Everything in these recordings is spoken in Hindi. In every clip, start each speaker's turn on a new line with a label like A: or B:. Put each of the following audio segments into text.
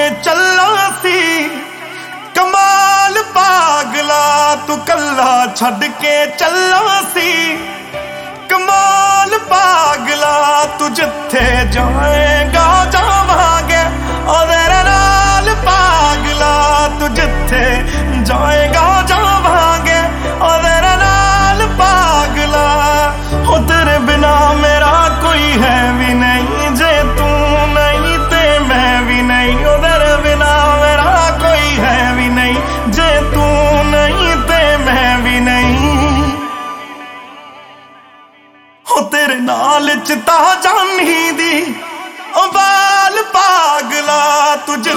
A: ਕੱਲਾ ਛੱਡ ਕੇ ਚੱਲਾ ਸੀ ਕਮਾਲ ਪਾਗਲਾ ਤੂੰ ਕੱਲਾ ਛੱਡ ਕੇ ਚੱਲਾ ਸੀ ਕਮਾਲ ਪਾਗਲਾ ਤੂੰ ਜਿੱਥੇ ਜਾਏਗਾ ਲਾਲਚ ਤਾਂ ਜਾਨੀ ਦੀ। ਉਬਾਲ ਪਾਗਲਾ ਤੁਝ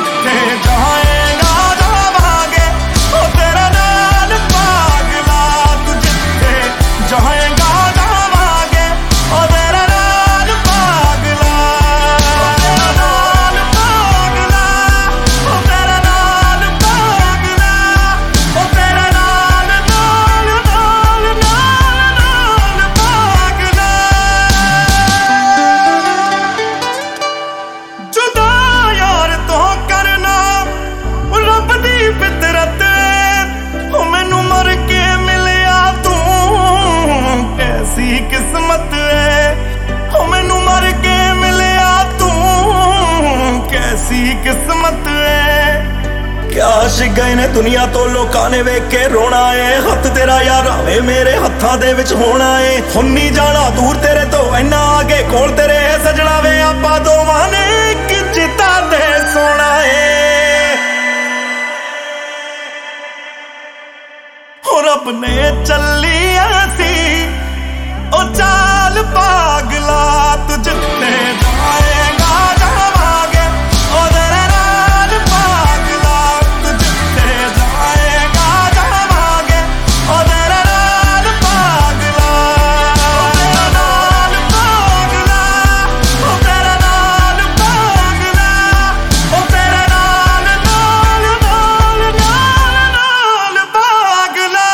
A: ਕਿਸਮਤ ਏ ਉਹ ਮੈਨੂੰ ਮਰ ਕੇ ਮਿਲਿਆ ਤੂੰ। ਕੈਸੀ ਕਿਸਮਤ ਏ ਕਿਆਸ਼ ਗਏ ਨੇ ਦੁਨੀਆ ਤੋਂ ਲੋਕਾਂ ਨੇ ਵੇਖ ਕੇ ਰੋਣਾ ਏ ਹੱਥ ਤੇਰਾ ਯਾਰ ਆਵੇ ਮੇਰੇ ਹੱਥਾਂ ਦੇ ਵਿੱਚ ਹੋਣਾ ਏ ਹੁੰਨੀ ਜਾਣਾ ਦੂਰ ਤੇਰੇ ਤੋਂ, ਇੰਨਾ ਆਗੇ ਕੋਲ ਤੇਰੇ ਸਜਣਾ ਵੇ ਆਪਾਂ ਦੋਵਾਂ ਨੇ ਇੱਕ ਚਿਤਾ ਦੇ ਸੋਣਾ ਏ ਹੋ ਰੱਬ ਨੇ ਚੱਲੀਆਂ चल पागला तुझे जाएगा जाएगा पागला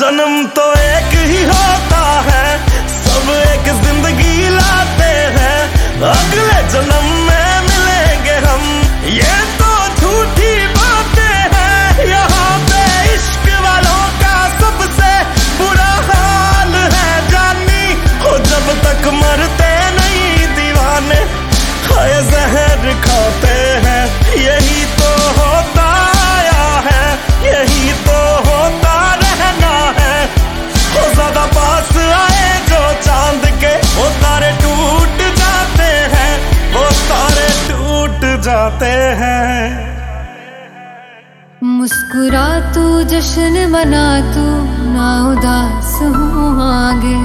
A: जन्म तो एक ही होता है अगले जन्म जाते हैं।
B: मुस्कुरा तू जश्न मना तू ना उदास हूँ आगे।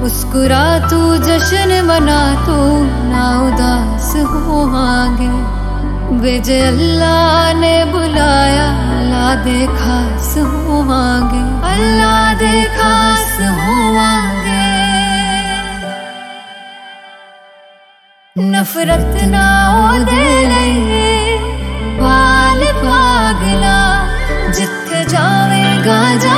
B: मुस्कुरा तू जश्न मना तू ना उदास हूँ आगे। बेजे अल्लाह ने बुलाया अल्लाह दे खास हूँ रत्नादे वाल पागला जित जावेगा जा